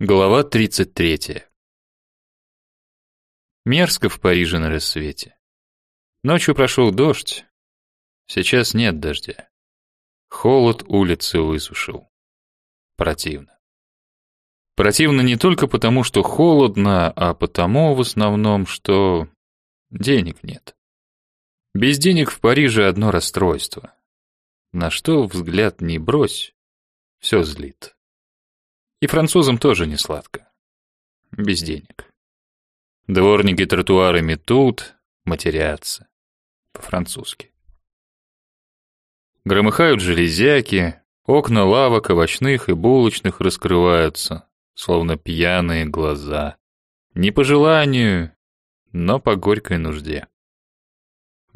Глава 33. Мерзко в Париже на рассвете. Ночью прошел дождь. Сейчас нет дождя. Холод улицы высушил. Противно. Противно не только потому, что холодно, а потому в основном, что денег нет. Без денег в Париже одно расстройство. На что взгляд не брось, все злит. И французам тоже не сладко. Без денег. Дворники тротуары метут, матерятся. По-французски. Громыхают железяки, окна лавок, овощных и булочных раскрываются, словно пьяные глаза. Не по желанию, но по горькой нужде.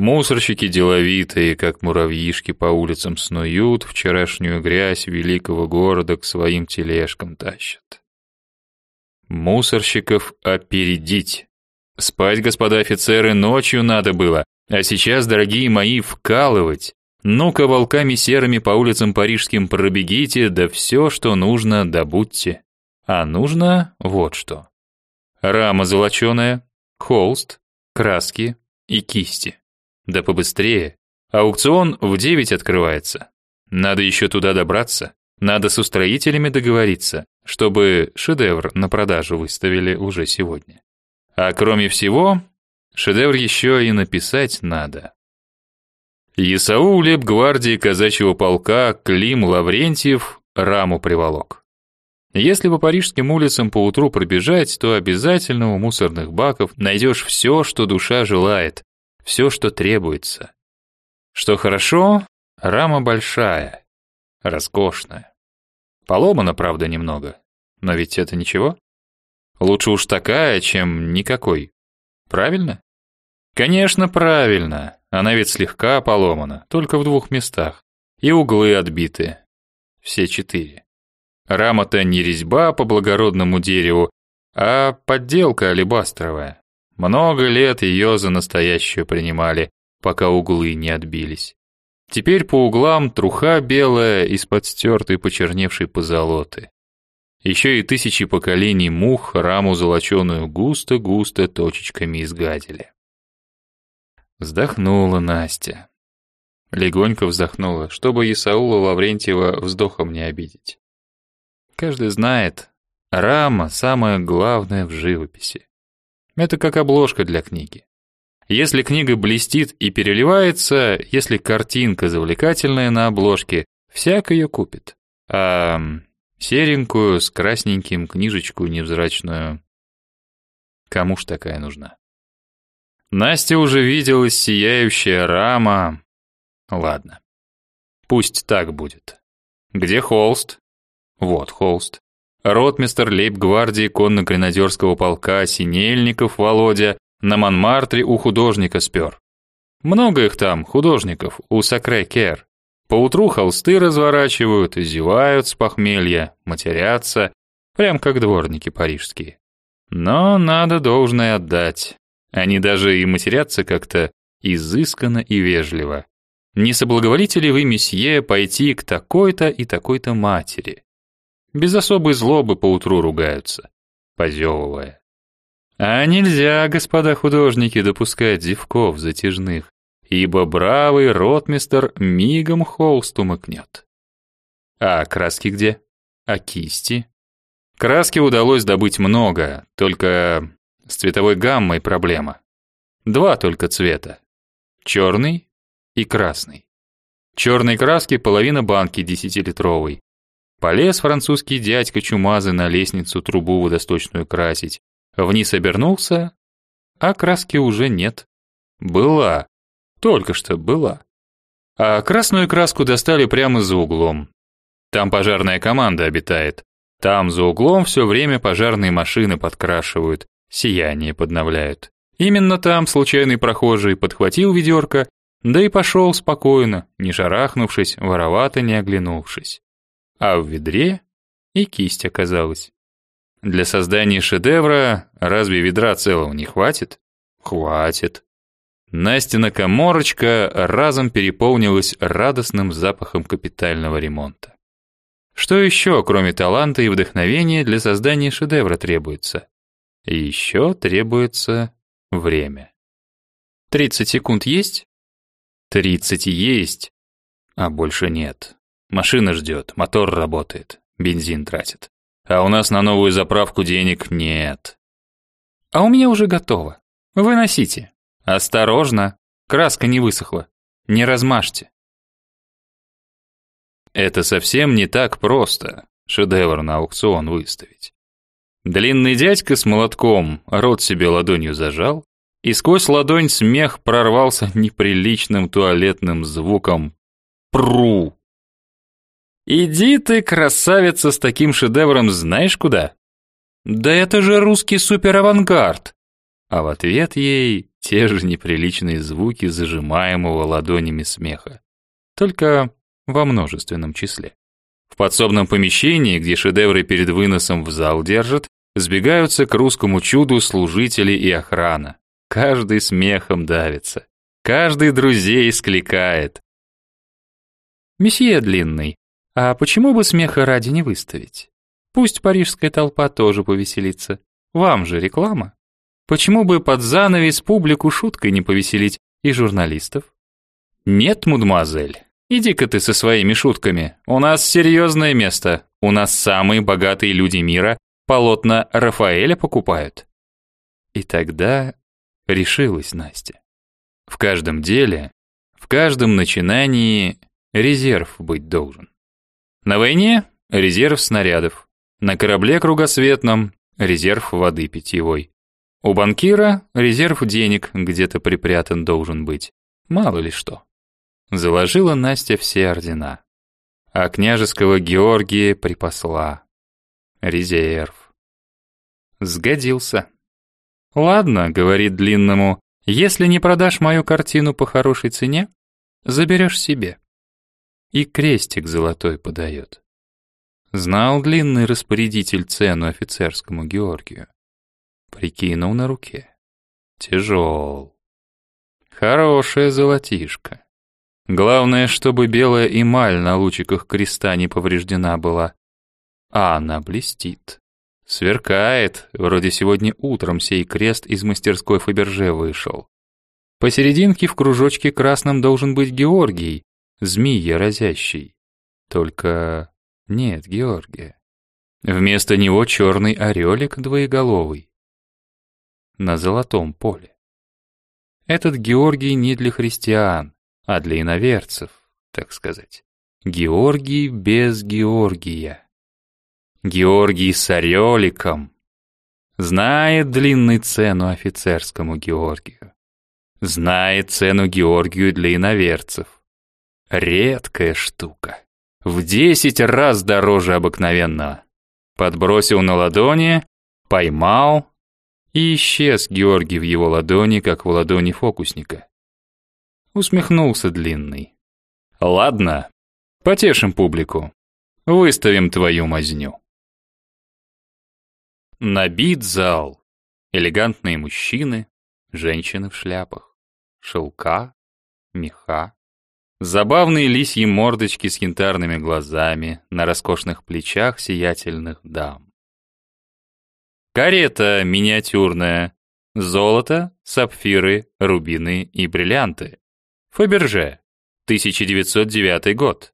Мусорщики деловитые, как муравьишки по улицам снуют, вчерашнюю грязь великого города к своим тележкам тащат. Мусорщиков опередить. Спать, господа офицеры, ночью надо было, а сейчас, дорогие мои, вкалывать. Ну-ка, волками серыми по улицам парижским пробегите, да все, что нужно, добудьте. А нужно вот что. Рама золоченая, холст, краски и кисти. Да побыстрее. Аукцион в девять открывается. Надо еще туда добраться. Надо с устроителями договориться, чтобы шедевр на продажу выставили уже сегодня. А кроме всего, шедевр еще и написать надо. ЕСАУ лейб-гвардии казачьего полка Клим Лаврентьев раму приволок. Если по парижским улицам по утру пробежать, то обязательно у мусорных баков найдешь все, что душа желает, все, что требуется. Что хорошо, рама большая, роскошная. Поломана, правда, немного, но ведь это ничего. Лучше уж такая, чем никакой. Правильно? Конечно, правильно. Она ведь слегка поломана, только в двух местах. И углы отбиты. Все четыре. Рама-то не резьба по благородному дереву, а подделка алебастровая. Много лет ее за настоящую принимали, пока углы не отбились. Теперь по углам труха белая из-под стертой почерневшей позолоты. Еще и тысячи поколений мух раму золоченую густо-густо точечками изгадили. Вздохнула Настя. Легонько вздохнула, чтобы Исаула Лаврентьева вздохом не обидеть. Каждый знает, рама самое главное в живописи. Это как обложка для книги. Если книга блестит и переливается, если картинка завлекательная на обложке, всяк ее купит. А серенькую с красненьким книжечку невзрачную кому ж такая нужна? Настя уже виделась сияющая рама. Ладно. Пусть так будет. Где холст? Вот холст ротмистр лейб-гвардии конно-гренадерского полка Синельников Володя на Монмартре у художника спер. Много их там, художников, у Сакре-Кер. Поутру холсты разворачивают, зевают с похмелья, матерятся, прям как дворники парижские. Но надо должное отдать. Они даже и матерятся как-то изысканно и вежливо. Не соблаговолите ли вы, месье, пойти к такой-то и такой-то матери? Без особой злобы поутру ругаются, позевывая. А нельзя, господа художники, допускать зевков затяжных, ибо бравый ротмистер мигом холст умыкнет. А краски где? А кисти? Краски удалось добыть много, только с цветовой гаммой проблема. Два только цвета. Черный и красный. Черной краски половина банки десятилитровой, Полез французский дядька чумазый на лестницу трубу водосточную красить. Вниз обернулся, а краски уже нет. Была. Только что была. А красную краску достали прямо за углом. Там пожарная команда обитает. Там за углом все время пожарные машины подкрашивают, сияние подновляют. Именно там случайный прохожий подхватил ведерко, да и пошел спокойно, не шарахнувшись, воровато не оглянувшись а в ведре и кисть оказалась. Для создания шедевра разве ведра целого не хватит? Хватит. Настина коморочка разом переполнилась радостным запахом капитального ремонта. Что еще, кроме таланта и вдохновения, для создания шедевра требуется? Еще требуется время. 30 секунд есть? 30 есть, а больше нет. Машина ждет, мотор работает, бензин тратит. А у нас на новую заправку денег нет. А у меня уже готово. Выносите. Осторожно, краска не высохла. Не размажьте. Это совсем не так просто, шедевр на аукцион выставить. Длинный дядька с молотком рот себе ладонью зажал, и сквозь ладонь смех прорвался неприличным туалетным звуком «пру». «Иди ты, красавица, с таким шедевром знаешь куда?» «Да это же русский суперавангард!» А в ответ ей те же неприличные звуки зажимаемого ладонями смеха. Только во множественном числе. В подсобном помещении, где шедевры перед выносом в зал держат, сбегаются к русскому чуду служители и охрана. Каждый смехом давится, каждый друзей скликает. «Месье Длинный, а почему бы смеха ради не выставить? Пусть парижская толпа тоже повеселится. Вам же реклама. Почему бы под занавес публику шуткой не повеселить и журналистов? Нет, мадемуазель, Иди-ка ты со своими шутками. У нас серьезное место. У нас самые богатые люди мира полотна Рафаэля покупают. И тогда решилась Настя. В каждом деле, в каждом начинании резерв быть должен. На войне резерв снарядов, на корабле кругосветном резерв воды питьевой. У банкира резерв денег где-то припрятан должен быть. Мало ли что. Заложила Настя все ордена. А княжеского Георгия припасла. Резерв. Сгодился. «Ладно», — говорит длинному, — «если не продашь мою картину по хорошей цене, заберешь себе». И крестик золотой подает. Знал длинный распорядитель цену офицерскому Георгию. Прикинул на руке. Тяжел. Хорошая золотишко. Главное, чтобы белая эмаль на лучиках креста не повреждена была. А она блестит. Сверкает, вроде сегодня утром сей крест из мастерской Фаберже вышел. Посерединке в кружочке красном должен быть Георгий, змея разящий. Только нет Георгия. Вместо него черный орелик двоеголовый. На золотом поле. Этот Георгий не для христиан, а для иноверцев, так сказать. Георгий без Георгия. Георгий с ореликом. Знает длинный цену офицерскому Георгию. Знает цену Георгию для иноверцев. Редкая штука. В десять раз дороже обыкновенного. Подбросил на ладони, поймал, и исчез Георгий в его ладони, как в ладони фокусника. Усмехнулся Длинный. Ладно, потешим публику. Выставим твою мазню. Набит зал. Элегантные мужчины, женщины в шляпах, шелка, меха. Забавные лисьи мордочки с янтарными глазами на роскошных плечах сиятельных дам. Карета миниатюрная, золото, сапфиры, рубины и бриллианты. Фаберже, 1909 год.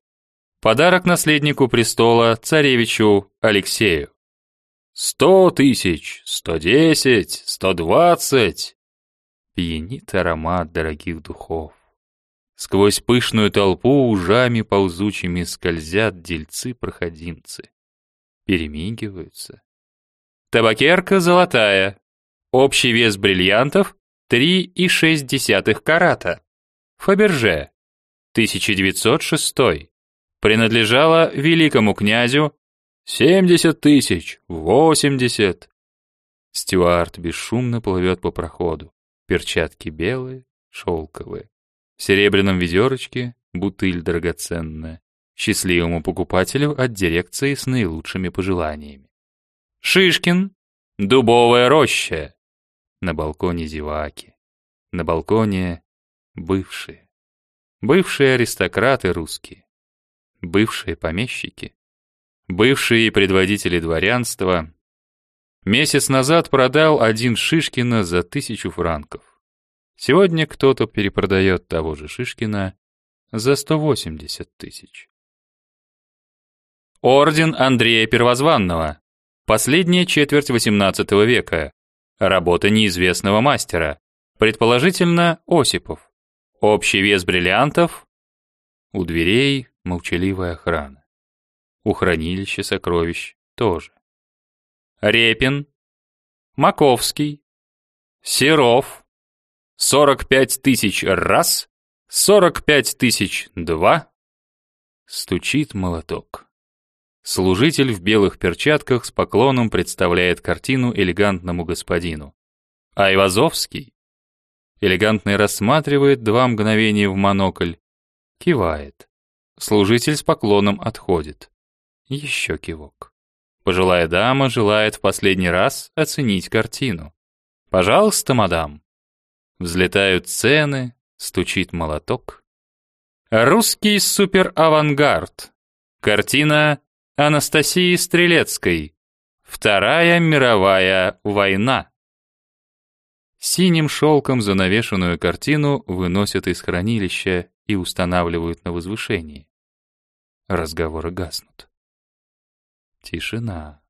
Подарок наследнику престола царевичу Алексею. Сто тысяч, сто десять, сто двадцать. Пьянит аромат дорогих духов. Сквозь пышную толпу ужами ползучими скользят дельцы-проходимцы. Перемигиваются. Табакерка золотая. Общий вес бриллиантов 3,6 карата. Фаберже, 1906. Принадлежала великому князю 70 тысяч, 80. Стюарт бесшумно плывет по проходу. Перчатки белые, шелковые. В серебряном ведерочке бутыль драгоценная. Счастливому покупателю от дирекции с наилучшими пожеланиями. Шишкин, дубовая роща. На балконе зеваки. На балконе Бывшие. Бывшие аристократы русские. Бывшие помещики. бывшие предводители дворянства, месяц назад продал один Шишкина за тысячу франков. Сегодня кто-то перепродает того же Шишкина за 180 тысяч. Орден Андрея Первозванного. Последняя четверть XVIII века. Работа неизвестного мастера. Предположительно, Осипов. Общий вес бриллиантов. У дверей молчаливая охрана. У хранилища сокровищ тоже. Репин. Маковский. Серов. 45 тысяч раз, 45 тысяч два. Стучит молоток. Служитель в белых перчатках с поклоном представляет картину элегантному господину. Айвазовский элегантный рассматривает два мгновения в монокль, кивает. Служитель с поклоном отходит. Еще кивок. Пожилая дама желает в последний раз оценить картину. «Пожалуйста, мадам». Взлетают цены, стучит молоток. Русский суперавангард. Картина Анастасии Стрелецкой. Вторая мировая война. Синим шелком занавешенную картину выносят из хранилища и устанавливают на возвышении. Разговоры гаснут. Тишина.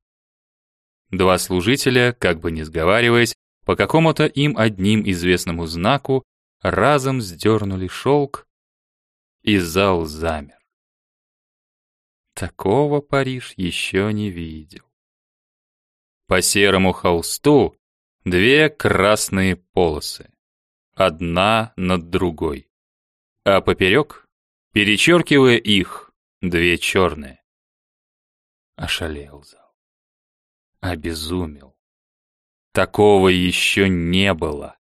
Два служителя, как бы не сговариваясь, по какому-то им одним известному знаку разом сдернули шелк, и зал замер. Такого Париж еще не видел. По серому холсту две красные полосы, одна над другой, а поперек, перечеркивая их, две черные. Ошалел зал. Обезумел. Такого еще не было.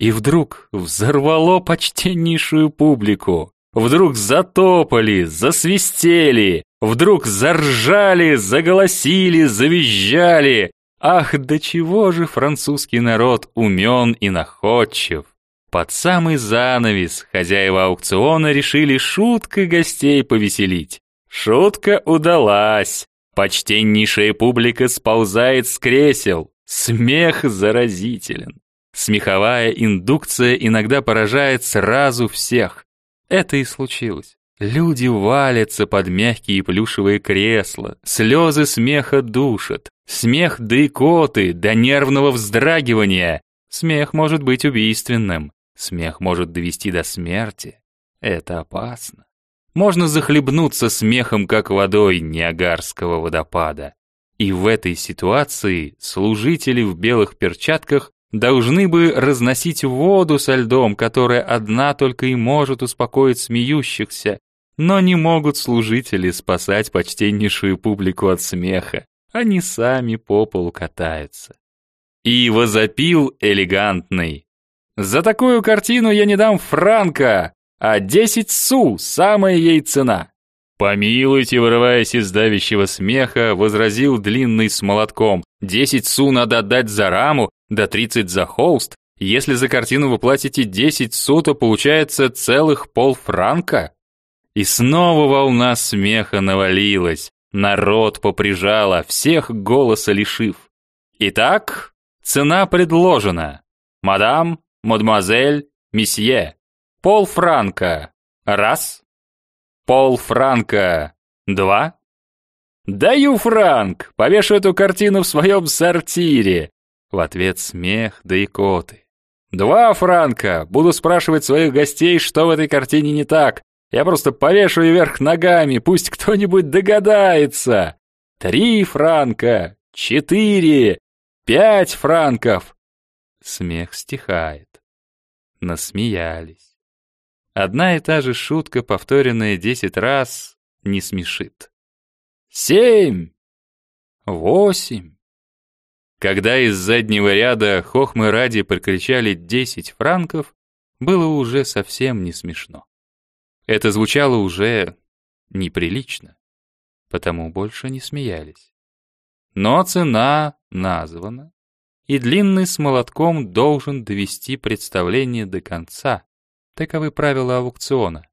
И вдруг взорвало почтеннейшую публику. Вдруг затопали, засвистели, вдруг заржали, заголосили, завизжали. Ах, до чего же французский народ умен и находчив. Под самый занавес хозяева аукциона решили шуткой гостей повеселить. Шутка удалась. Почтеннейшая публика сползает с кресел. Смех заразителен. Смеховая индукция иногда поражает сразу всех. Это и случилось. Люди валятся под мягкие плюшевые кресла, слезы смеха душат, смех да икоты, до нервного вздрагивания. Смех может быть убийственным, смех может довести до смерти. Это опасно. Можно захлебнуться смехом, как водой Ниагарского водопада. И в этой ситуации служители в белых перчатках должны бы разносить воду со льдом, которая одна только и может успокоить смеющихся, но не могут служители спасать почтеннейшую публику от смеха. Они сами по полу катаются. И возопил элегантный. «За такую картину я не дам франка, а десять су — самая ей цена. «Помилуйте», вырываясь из давящего смеха, возразил длинный с молотком. «Десять су надо отдать за раму, да тридцать за холст. Если за картину вы платите десять су, то получается целых полфранка». И снова волна смеха навалилась. Народ поприжала, всех голоса лишив. Итак, цена предложена. Мадам, мадемуазель, месье. Полфранка. Раз. Пол франка. Два? Даю франк, повешу эту картину в своем сортире. В ответ смех да икоты. Два франка. Буду спрашивать своих гостей, что в этой картине не так. Я просто повешу ее вверх ногами, пусть кто-нибудь догадается. Три франка. Четыре. Пять франков. Смех стихает. Насмеялись. Одна и та же шутка, повторенная десять раз, не смешит. Семь! Восемь! Когда из заднего ряда хохмы ради прокричали десять франков, было уже совсем не смешно. Это звучало уже неприлично, потому больше не смеялись. Но цена названа, и длинный с молотком должен довести представление до конца, Таковы правила аукциона.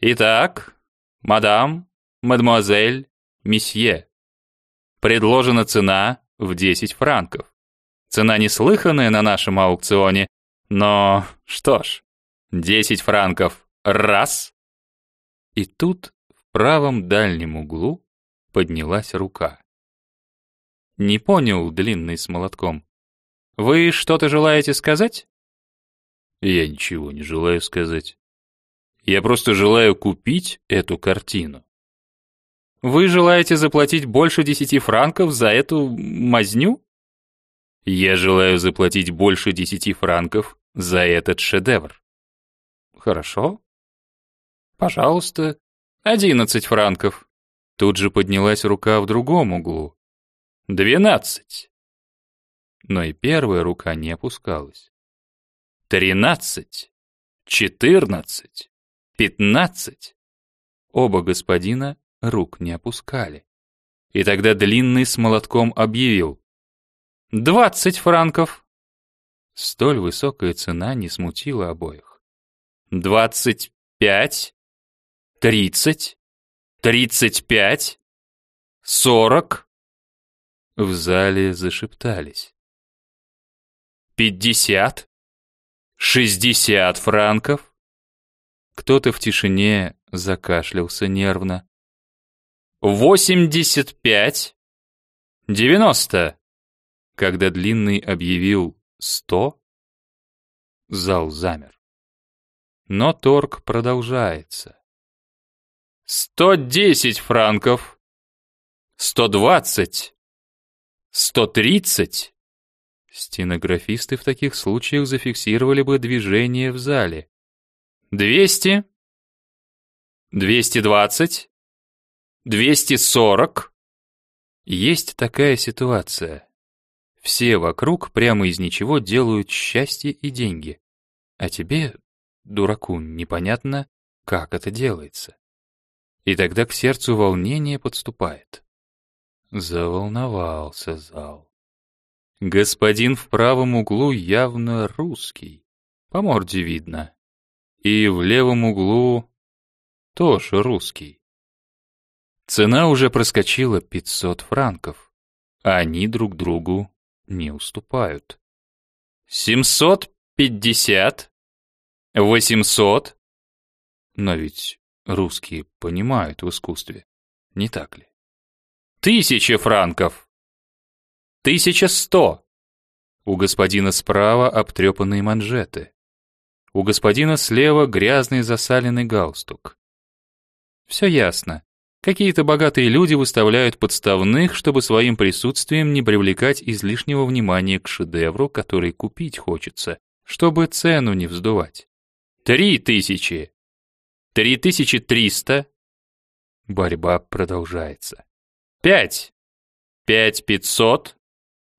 Итак, мадам, мадемуазель, месье. Предложена цена в 10 франков. Цена неслыханная на нашем аукционе, но что ж, 10 франков раз. И тут в правом дальнем углу поднялась рука. Не понял длинный с молотком. Вы что-то желаете сказать? Я ничего не желаю сказать. Я просто желаю купить эту картину. Вы желаете заплатить больше десяти франков за эту мазню? Я желаю заплатить больше десяти франков за этот шедевр. Хорошо. Пожалуйста, одиннадцать франков. Тут же поднялась рука в другом углу. Двенадцать. Но и первая рука не опускалась. Тринадцать. Четырнадцать. Пятнадцать. Оба господина рук не опускали. И тогда длинный с молотком объявил. «Двадцать франков!» Столь высокая цена не смутила обоих. «Двадцать пять? Тридцать? Тридцать пять? Сорок?» В зале зашептались. «Пятьдесят? Шестьдесят франков?» Кто-то в тишине закашлялся нервно. «Восемьдесят пять? Девяносто?» Когда Длинный объявил «сто», зал замер. Но торг продолжается. «Сто десять франков! Сто двадцать! Сто тридцать!» Стенографисты в таких случаях зафиксировали бы движение в зале. «Двести! Двести двадцать! Двести сорок!» Есть такая ситуация. Все вокруг прямо из ничего делают счастье и деньги. А тебе, дураку, непонятно, как это делается. И тогда к сердцу волнение подступает. Заволновался зал. Господин в правом углу явно русский, по морде видно. И в левом углу тоже русский. Цена уже проскочила 500 франков, а они друг другу не уступают. «Семьсот пятьдесят? Восемьсот?» Но ведь русские понимают в искусстве, не так ли? «Тысяча франков!» «Тысяча сто!» У господина справа обтрепанные манжеты. У господина слева грязный засаленный галстук. Все ясно. Какие-то богатые люди выставляют подставных, чтобы своим присутствием не привлекать излишнего внимания к шедевру, который купить хочется, чтобы цену не вздувать. Три тысячи! Три тысячи триста! Борьба продолжается. Пять! Пять пятьсот!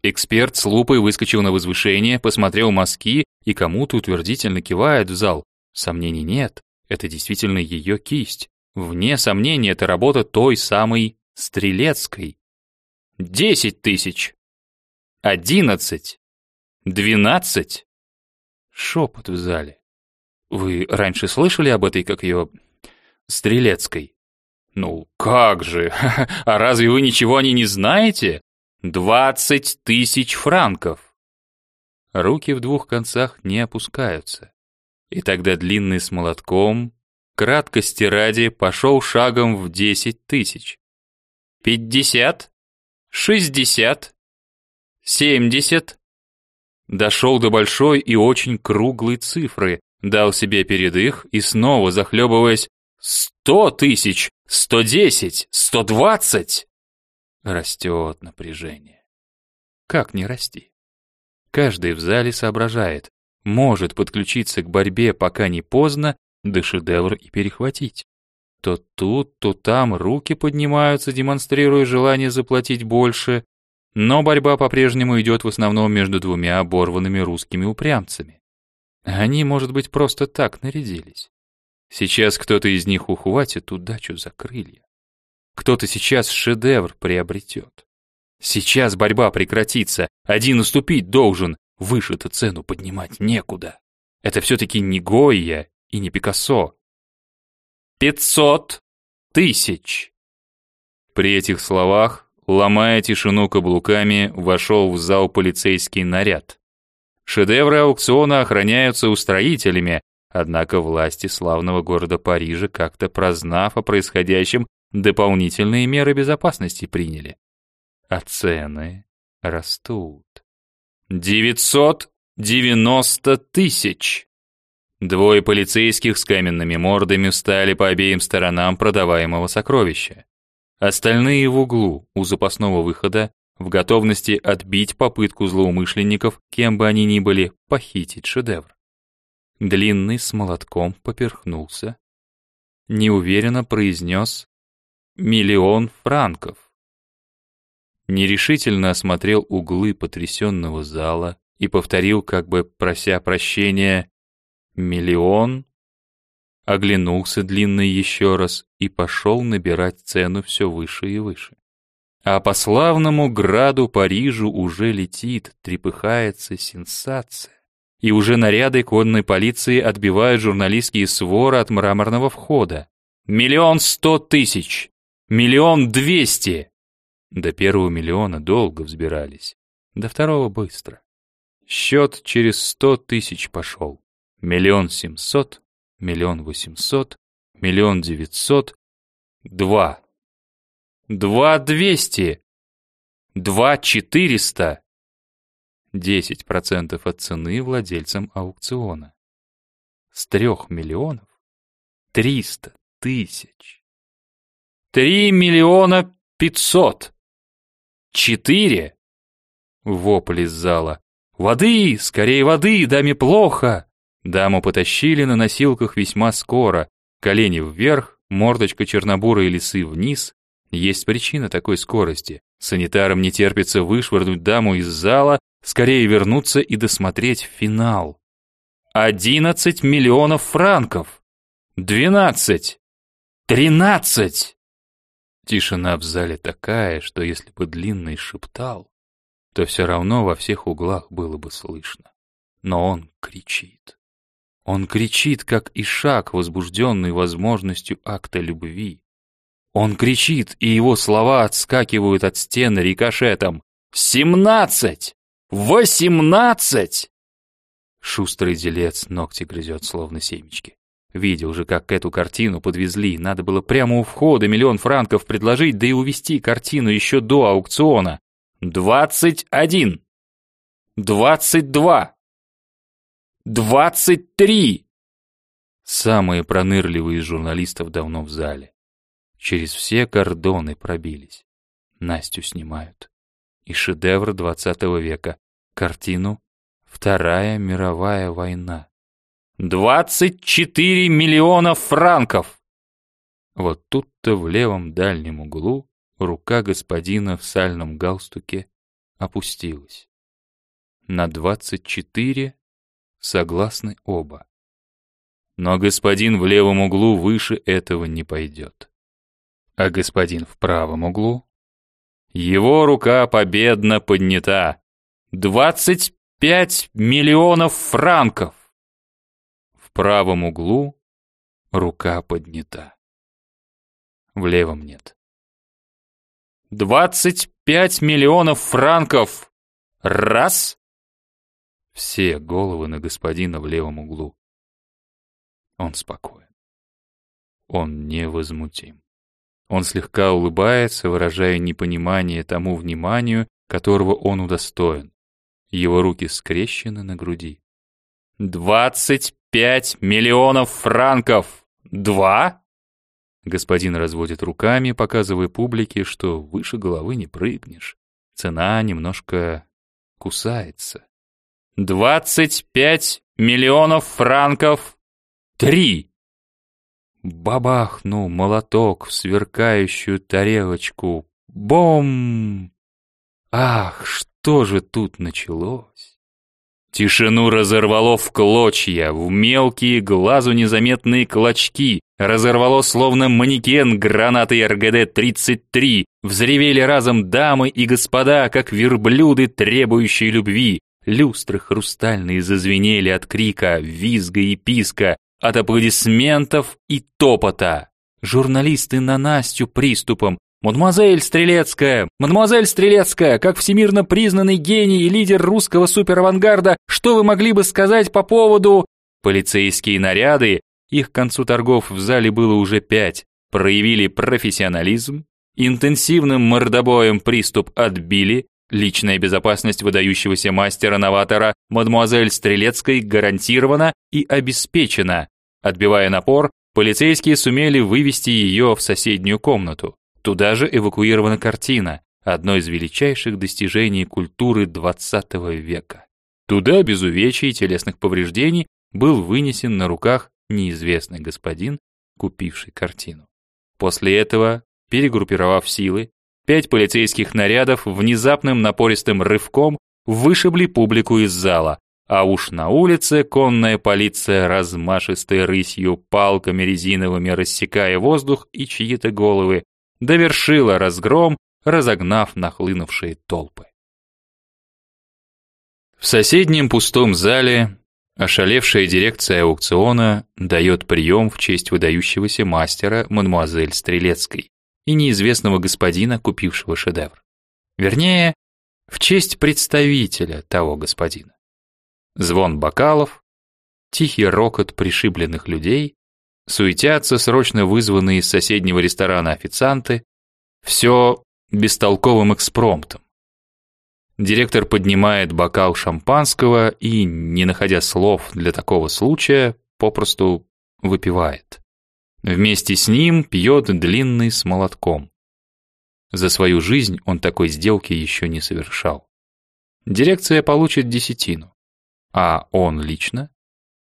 Эксперт с лупой выскочил на возвышение, посмотрел мазки и кому-то утвердительно кивает в зал. Сомнений нет, это действительно ее кисть. Вне сомнения, это работа той самой Стрелецкой. Десять тысяч. Одиннадцать. Двенадцать. Шепот в зале. Вы раньше слышали об этой, как ее, Стрелецкой? Ну, как же, а разве вы ничего о ней не знаете? Двадцать тысяч франков. Руки в двух концах не опускаются. И тогда длинный с молотком краткости ради пошел шагом в десять тысяч. Пятьдесят? Шестьдесят? Семьдесят? Дошел до большой и очень круглой цифры, дал себе передых и снова, захлебываясь, «Сто тысяч! Сто десять! Сто двадцать!» Растет напряжение. Как не расти? Каждый в зале соображает, может подключиться к борьбе, пока не поздно, да шедевр и перехватить. То тут, то там руки поднимаются, демонстрируя желание заплатить больше, но борьба по-прежнему идет в основном между двумя оборванными русскими упрямцами. Они, может быть, просто так нарядились. Сейчас кто-то из них ухватит удачу за крылья. Кто-то сейчас шедевр приобретет. Сейчас борьба прекратится, один уступить должен, выше-то цену поднимать некуда. Это все-таки не Гойя и не Пикассо. Пятьсот тысяч. При этих словах, ломая тишину каблуками, вошел в зал полицейский наряд. Шедевры аукциона охраняются устроителями, однако власти славного города Парижа, как-то прознав о происходящем, дополнительные меры безопасности приняли. А цены растут. Девятьсот девяносто тысяч! Двое полицейских с каменными мордами встали по обеим сторонам продаваемого сокровища. Остальные в углу, у запасного выхода, в готовности отбить попытку злоумышленников, кем бы они ни были, похитить шедевр. Длинный с молотком поперхнулся. Неуверенно произнес «миллион франков». Нерешительно осмотрел углы потрясенного зала и повторил, как бы прося прощения, «миллион». Оглянулся длинный еще раз и пошел набирать цену все выше и выше. А по славному граду Парижу уже летит, трепыхается сенсация. И уже наряды конной полиции отбивают журналистские своры от мраморного входа. Миллион сто тысяч! Миллион двести! До первого миллиона долго взбирались, до второго быстро. Счет через сто тысяч пошел. Миллион семьсот, миллион восемьсот, миллион девятьсот, два. Два двести! Два четыреста! Десять процентов от цены владельцам аукциона. С трех миллионов триста тысяч. Три миллиона пятьсот. Четыре. Вопль из зала. «Воды! Скорее воды! Даме плохо!» Даму потащили на носилках весьма скоро. Колени вверх, мордочка чернобурой лисы вниз, есть причина такой скорости. Санитарам не терпится вышвырнуть даму из зала, скорее вернуться и досмотреть финал. Одиннадцать миллионов франков! Двенадцать! Тринадцать! Тишина в зале такая, что если бы Длинный шептал, то все равно во всех углах было бы слышно. Но он кричит. Он кричит, как ишак, возбужденный возможностью акта любви. Он кричит, и его слова отскакивают от стены рикошетом. «Семнадцать! Восемнадцать!» Шустрый делец ногти грызет, словно семечки. Видел же, как эту картину подвезли. Надо было прямо у входа миллион франков предложить, да и увезти картину еще до аукциона. «Двадцать один! Двадцать два! Двадцать три!» Самые пронырливые из журналистов давно в зале. Через все кордоны пробились. Настю снимают. И шедевр двадцатого века. Картину «Вторая мировая война». «Двадцать четыре миллиона франков!» Вот тут-то в левом дальнем углу рука господина в сальном галстуке опустилась. На двадцать четыре согласны оба. Но господин в левом углу выше этого не пойдет а господин в правом углу. Его рука победно поднята. Двадцать пять миллионов франков. Правом углу рука поднята. В левом нет. Двадцать пять миллионов франков. Раз. Все головы на господина в левом углу. Он спокоен. Он невозмутим. Он слегка улыбается, выражая непонимание тому вниманию, которого он удостоен. Его руки скрещены на груди. «Двадцать пять миллионов франков! Два?» Господин разводит руками, показывая публике, что выше головы не прыгнешь. Цена немножко кусается. «Двадцать пять миллионов франков! Три!» Бабахнул молоток в сверкающую тарелочку. Бом! Ах, что же тут началось? Тишину разорвало в клочья, в мелкие, глазу незаметные клочки, разорвало словно манекен гранаты РГД-33, взревели разом дамы и господа, как верблюды, требующие любви, люстры хрустальные зазвенели от крика, визга и писка, от аплодисментов и топота. Журналисты на Настю приступом, «Мадемуазель Стрелецкая! Мадемуазель Стрелецкая! Как всемирно признанный гений и лидер русского суперавангарда, что вы могли бы сказать по поводу...» Полицейские наряды, их к концу торгов в зале было уже пять, проявили профессионализм, интенсивным мордобоем приступ отбили, личная безопасность выдающегося мастера-новатора мадемуазель Стрелецкой гарантирована и обеспечена. Отбивая напор, полицейские сумели вывести ее в соседнюю комнату. Туда же эвакуирована картина, одно из величайших достижений культуры XX века. Туда без увечий и телесных повреждений был вынесен на руках неизвестный господин, купивший картину. После этого, перегруппировав силы, пять полицейских нарядов внезапным напористым рывком вышибли публику из зала, а уж на улице конная полиция размашистой рысью палками резиновыми рассекая воздух и чьи-то головы довершила разгром, разогнав нахлынувшие толпы. В соседнем пустом зале ошалевшая дирекция аукциона дает прием в честь выдающегося мастера мадемуазель Стрелецкой и неизвестного господина, купившего шедевр. Вернее, в честь представителя того господина. Звон бокалов, тихий рокот пришибленных людей, суетятся срочно вызванные из соседнего ресторана официанты, все бестолковым экспромтом. Директор поднимает бокал шампанского и, не находя слов для такого случая, попросту выпивает. Вместе с ним пьет длинный с молотком. За свою жизнь он такой сделки еще не совершал. Дирекция получит десятину, а он лично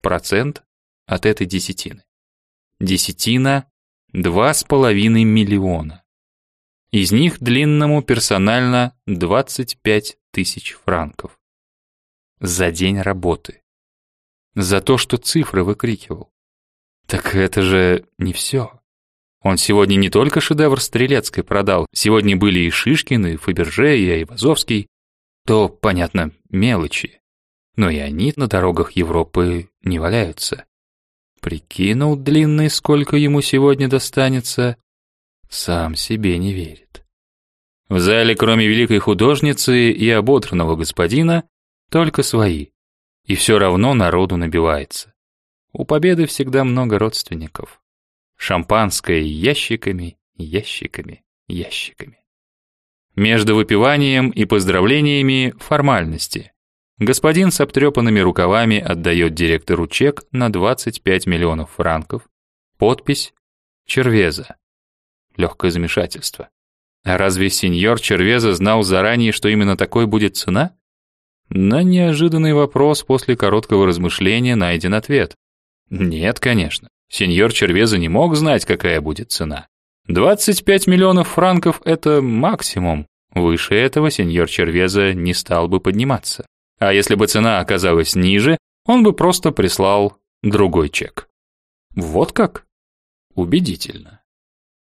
процент от этой десятины. Десятина – два с половиной миллиона. Из них длинному персонально 25 тысяч франков. За день работы. За то, что цифры выкрикивал. Так это же не все. Он сегодня не только шедевр Стрелецкой продал, сегодня были и Шишкин, и Фаберже, и Айвазовский. То, понятно, мелочи. Но и они на дорогах Европы не валяются. Прикинул длинный, сколько ему сегодня достанется. Сам себе не верит. В зале, кроме великой художницы и ободранного господина, только свои. И все равно народу набивается. У победы всегда много родственников. Шампанское ящиками, ящиками, ящиками. Между выпиванием и поздравлениями формальности. Господин с обтрепанными рукавами отдает директору чек на 25 миллионов франков. Подпись «Червеза». Легкое замешательство. А разве сеньор Червеза знал заранее, что именно такой будет цена? На неожиданный вопрос после короткого размышления найден ответ. Нет, конечно. Сеньор Червеза не мог знать, какая будет цена. 25 миллионов франков – это максимум. Выше этого сеньор Червеза не стал бы подниматься. А если бы цена оказалась ниже, он бы просто прислал другой чек. Вот как? Убедительно.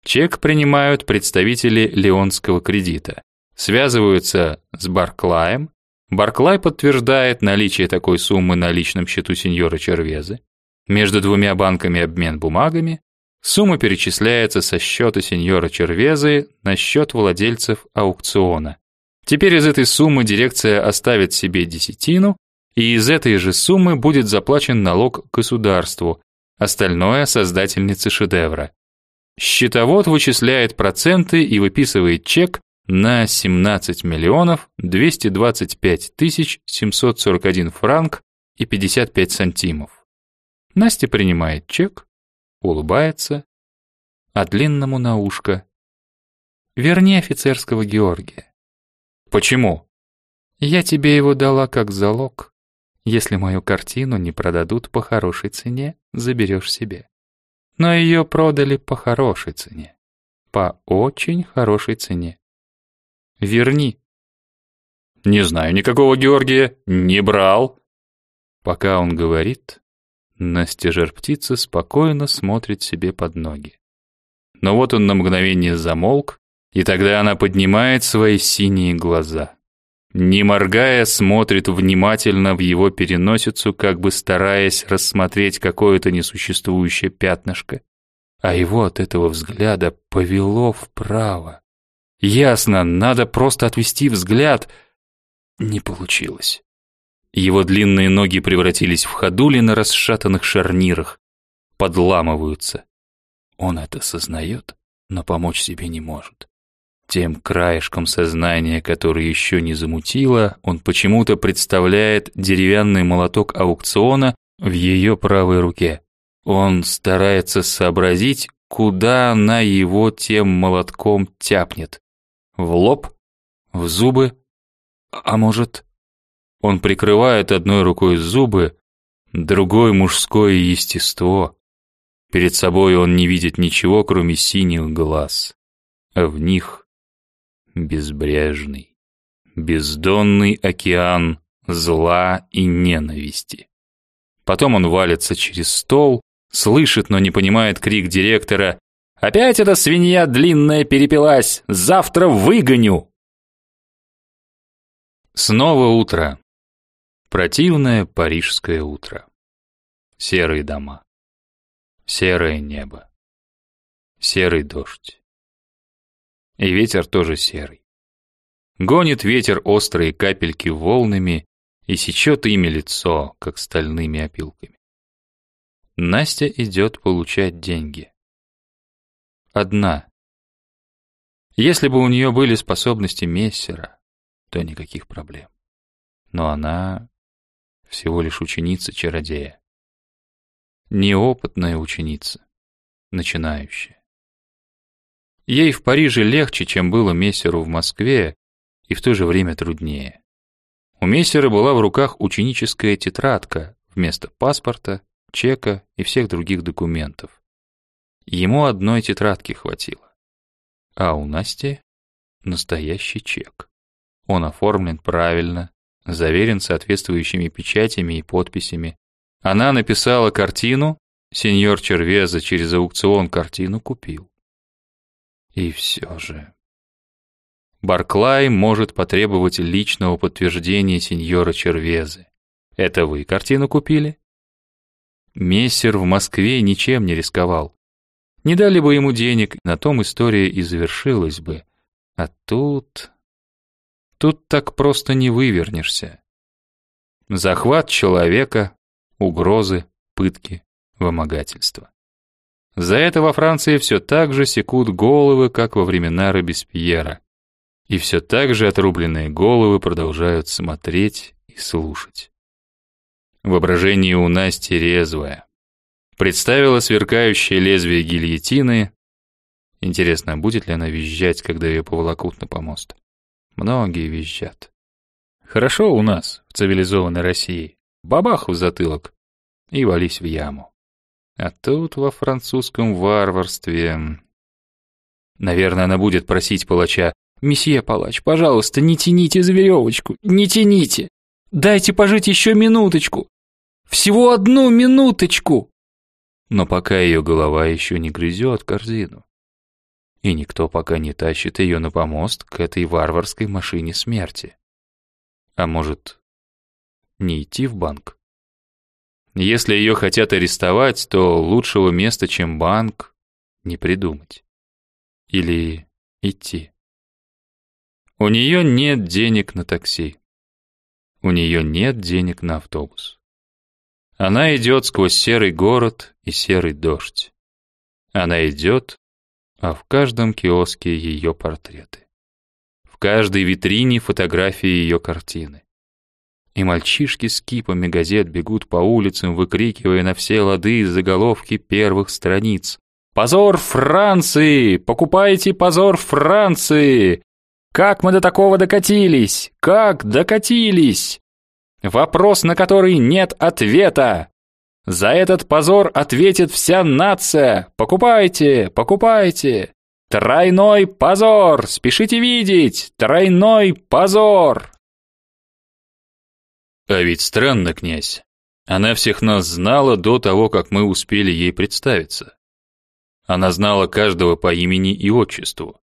Чек принимают представители Леонского кредита, связываются с Барклаем, Барклай подтверждает наличие такой суммы на личном счету сеньора Червезы, между двумя банками обмен бумагами, сумма перечисляется со счета сеньора Червезы на счет владельцев аукциона, Теперь из этой суммы дирекция оставит себе десятину, и из этой же суммы будет заплачен налог государству, остальное создательнице шедевра. Счетовод вычисляет проценты и выписывает чек на 17 миллионов 225 тысяч 741 франк и 55 сантимов. Настя принимает чек, улыбается, а длинному на ушко. Верни офицерского Георгия. Почему? Я тебе его дала как залог. Если мою картину не продадут по хорошей цене, заберешь себе. Но ее продали по хорошей цене. По очень хорошей цене. Верни. Не знаю никакого Георгия, не брал. Пока он говорит, Настя жар-птица спокойно смотрит себе под ноги. Но вот он на мгновение замолк, и тогда она поднимает свои синие глаза. Не моргая, смотрит внимательно в его переносицу, как бы стараясь рассмотреть какое-то несуществующее пятнышко. А его от этого взгляда повело вправо, Ясно, надо просто отвести взгляд. Не получилось. Его длинные ноги превратились в ходули на расшатанных шарнирах, подламываются. Он это сознает, но помочь себе не может. Тем краешком сознания, который еще не замутило, он почему-то представляет деревянный молоток аукциона в ее правой руке. Он старается сообразить, куда она его тем молотком тяпнет. В лоб? В зубы? А может... Он прикрывает одной рукой зубы, другой мужское естество. Перед собой он не видит ничего, кроме синих глаз. А в них безбрежный, бездонный океан зла и ненависти. Потом он валится через стол, слышит, но не понимает крик директора «Опять эта свинья длинная перепилась! Завтра выгоню!» Снова утро. Противное парижское утро. Серые дома. Серое небо. Серый дождь. И ветер тоже серый. Гонит ветер острые капельки волнами и сечет ими лицо, как стальными опилками. Настя идет получать деньги. Одна. Если бы у нее были способности мессера, то никаких проблем. Но она всего лишь ученица-чародея. Неопытная ученица, начинающая. Ей в Париже легче, чем было мессеру в Москве, и в то же время труднее. У мессера была в руках ученическая тетрадка вместо паспорта, чека и всех других документов. Ему одной тетрадки хватило. А у Насти настоящий чек. Он оформлен правильно, заверен соответствующими печатями и подписями. Она написала картину, сеньор Червеза через аукцион картину купил. И все же... Барклай может потребовать личного подтверждения сеньора Червезы. Это вы картину купили? Мессер в Москве ничем не рисковал. Не дали бы ему денег, на том история и завершилась бы. А тут... Тут так просто не вывернешься. Захват человека, угрозы, пытки, вымогательства. За это во Франции все так же секут головы, как во времена Робеспьера. И все так же отрубленные головы продолжают смотреть и слушать. Воображение у Насти резвое. Представила сверкающее лезвие гильотины. Интересно, будет ли она визжать, когда ее поволокут на помост? Многие визжат. Хорошо у нас, в цивилизованной России. Бабах в затылок и вались в яму. А тут во французском варварстве... Наверное, она будет просить палача, «Месье палач, пожалуйста, не тяните за веревочку, не тяните! Дайте пожить еще минуточку! Всего одну минуточку!» Но пока ее голова еще не грызет корзину и никто пока не тащит ее на помост к этой варварской машине смерти. А может, не идти в банк? Если ее хотят арестовать, то лучшего места, чем банк, не придумать. Или идти. У нее нет денег на такси. У нее нет денег на автобус. Она идет сквозь серый город и серый дождь. Она идет, а в каждом киоске ее портреты. В каждой витрине фотографии ее картины. И мальчишки с кипами газет бегут по улицам, выкрикивая на все лады заголовки первых страниц. «Позор Франции! Покупайте позор Франции! Как мы до такого докатились? Как докатились?» Вопрос, на который нет ответа. За этот позор ответит вся нация. Покупайте, покупайте. Тройной позор, спешите видеть. Тройной позор. А ведь странно, князь. Она всех нас знала до того, как мы успели ей представиться. Она знала каждого по имени и отчеству.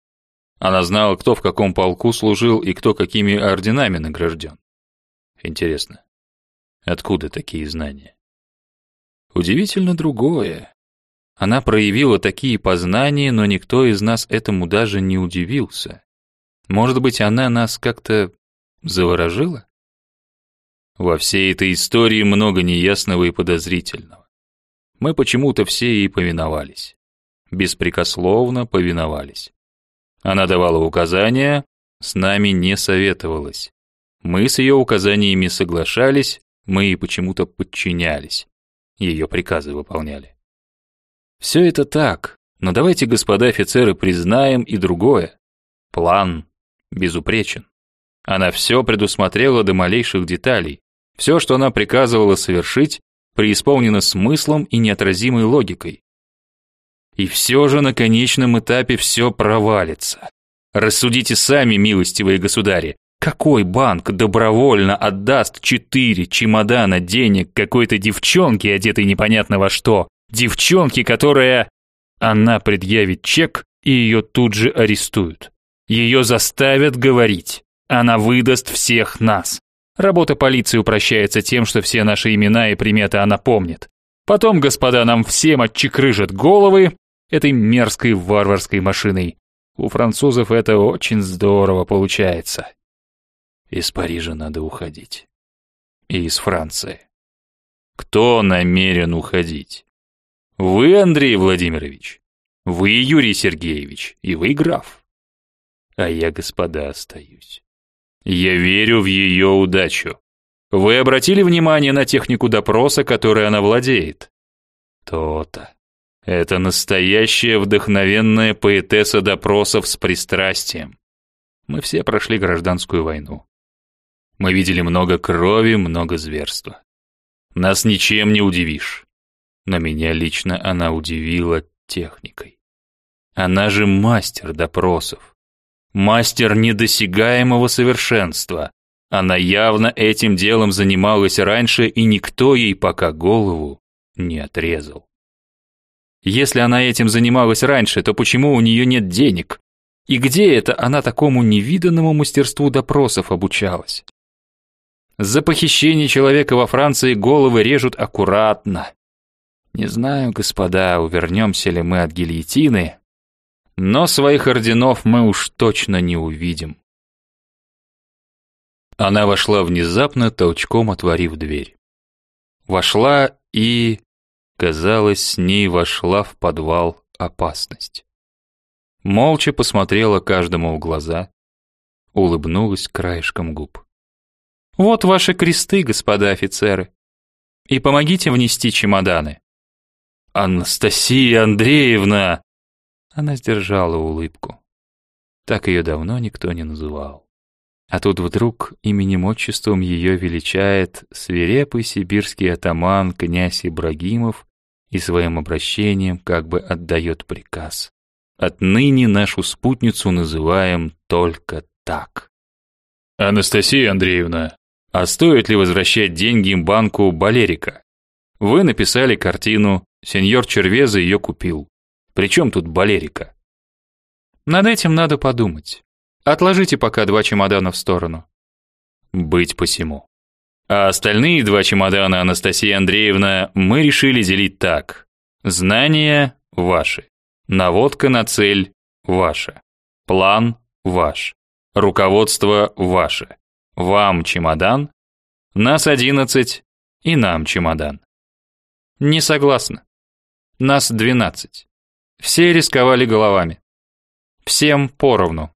Она знала, кто в каком полку служил и кто какими орденами награжден. Интересно, откуда такие знания? Удивительно другое. Она проявила такие познания, но никто из нас этому даже не удивился. Может быть, она нас как-то заворожила? Во всей этой истории много неясного и подозрительного. Мы почему-то все ей повиновались. Беспрекословно повиновались. Она давала указания, с нами не советовалась. Мы с ее указаниями соглашались, мы ей почему-то подчинялись. Ее приказы выполняли. Все это так, но давайте, господа офицеры, признаем и другое. План безупречен. Она все предусмотрела до малейших деталей. Все, что она приказывала совершить, преисполнено смыслом и неотразимой логикой. И все же на конечном этапе все провалится. Рассудите сами, милостивые государи, какой банк добровольно отдаст четыре чемодана денег какой-то девчонке, одетой непонятно во что? Девчонке, которая... Она предъявит чек, и ее тут же арестуют. Ее заставят говорить. Она выдаст всех нас. Работа полиции упрощается тем, что все наши имена и приметы она помнит. Потом, господа, нам всем отчекрыжат головы этой мерзкой варварской машиной. У французов это очень здорово получается. Из Парижа надо уходить. И из Франции. Кто намерен уходить? Вы, Андрей Владимирович. Вы, Юрий Сергеевич. И вы, граф. А я, господа, остаюсь. Я верю в ее удачу. Вы обратили внимание на технику допроса, которой она владеет? То-то. Это настоящая вдохновенная поэтесса допросов с пристрастием. Мы все прошли гражданскую войну. Мы видели много крови, много зверства. Нас ничем не удивишь. Но меня лично она удивила техникой. Она же мастер допросов мастер недосягаемого совершенства. Она явно этим делом занималась раньше, и никто ей пока голову не отрезал. Если она этим занималась раньше, то почему у нее нет денег? И где это она такому невиданному мастерству допросов обучалась? За похищение человека во Франции головы режут аккуратно. Не знаю, господа, увернемся ли мы от гильотины, но своих орденов мы уж точно не увидим. Она вошла внезапно, толчком отворив дверь. Вошла и, казалось, с ней вошла в подвал опасность. Молча посмотрела каждому в глаза, улыбнулась краешком губ. «Вот ваши кресты, господа офицеры, и помогите внести чемоданы». «Анастасия Андреевна!» Она сдержала улыбку. Так ее давно никто не называл. А тут вдруг именем-отчеством ее величает свирепый сибирский атаман князь Ибрагимов и своим обращением как бы отдает приказ. Отныне нашу спутницу называем только так. Анастасия Андреевна, а стоит ли возвращать деньги банку Балерика? Вы написали картину, сеньор Червеза ее купил. Причем тут балерика? Над этим надо подумать. Отложите пока два чемодана в сторону. Быть посему. А остальные два чемодана, Анастасия Андреевна, мы решили делить так. Знания ваши. Наводка на цель ваша. План ваш. Руководство ваше. Вам чемодан, нас одиннадцать и нам чемодан. Не согласна. Нас двенадцать. Все рисковали головами. Всем поровну.